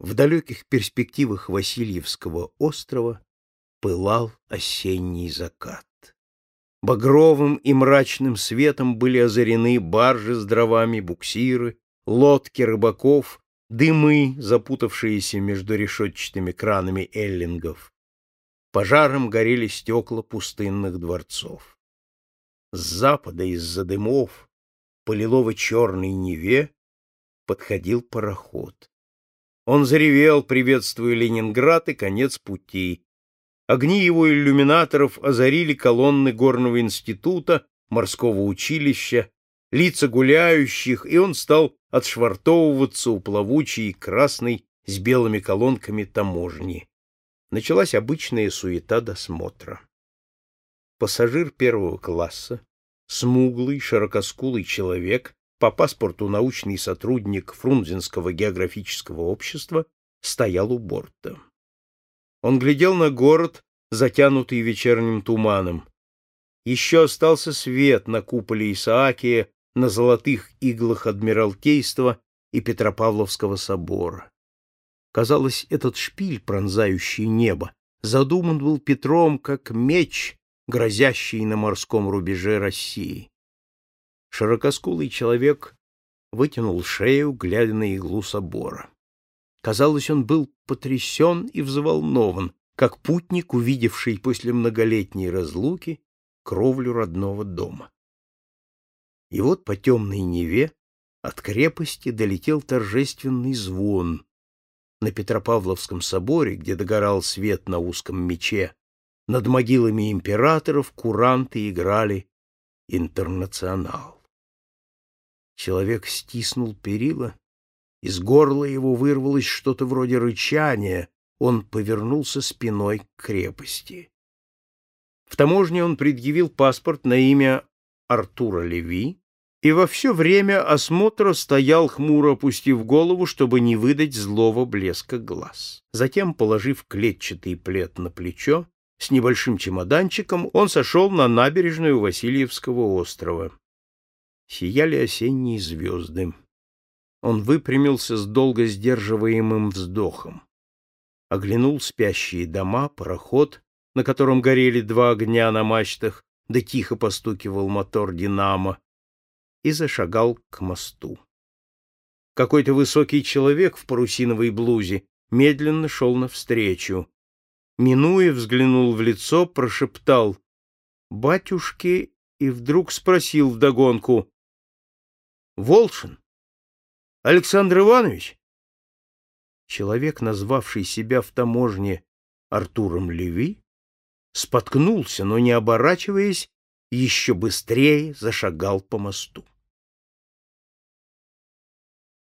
В далеких перспективах Васильевского острова пылал осенний закат. Багровым и мрачным светом были озарены баржи с дровами, буксиры, лодки рыбаков, дымы, запутавшиеся между решетчатыми кранами эллингов. Пожаром горели стекла пустынных дворцов. С запада из-за дымов по лилово-черной Неве подходил пароход. Он заревел, приветствуя Ленинград и конец пути. Огни его иллюминаторов озарили колонны горного института, морского училища, лица гуляющих, и он стал отшвартовываться у плавучей красной с белыми колонками таможни. Началась обычная суета досмотра. Пассажир первого класса, смуглый, широкоскулый человек, по паспорту научный сотрудник Фрунзенского географического общества, стоял у борта. Он глядел на город, затянутый вечерним туманом. Еще остался свет на куполе Исаакия, на золотых иглах Адмиралтейства и Петропавловского собора. Казалось, этот шпиль, пронзающий небо, задуман был Петром как меч, грозящий на морском рубеже России. Широкоскулый человек вытянул шею, глядя на иглу собора. Казалось, он был потрясен и взволнован, как путник, увидевший после многолетней разлуки кровлю родного дома. И вот по темной Неве от крепости долетел торжественный звон. На Петропавловском соборе, где догорал свет на узком мече, над могилами императоров куранты играли «Интернационал». Человек стиснул перила из горла его вырвалось что-то вроде рычания, он повернулся спиной к крепости. В таможне он предъявил паспорт на имя Артура Леви и во все время осмотра стоял хмуро опустив голову, чтобы не выдать злого блеска глаз. Затем, положив клетчатый плед на плечо, с небольшим чемоданчиком он сошел на набережную Васильевского острова. Сияли осенние звезды. Он выпрямился с долго сдерживаемым вздохом. Оглянул спящие дома, пароход, на котором горели два огня на мачтах, да тихо постукивал мотор «Динамо», и зашагал к мосту. Какой-то высокий человек в парусиновой блузе медленно шел навстречу. Минуя, взглянул в лицо, прошептал «Батюшки» и вдруг спросил вдогонку «Волшин?» Александр Иванович? Человек, назвавший себя в таможне Артуром Леви, споткнулся, но не оборачиваясь, еще быстрее зашагал по мосту.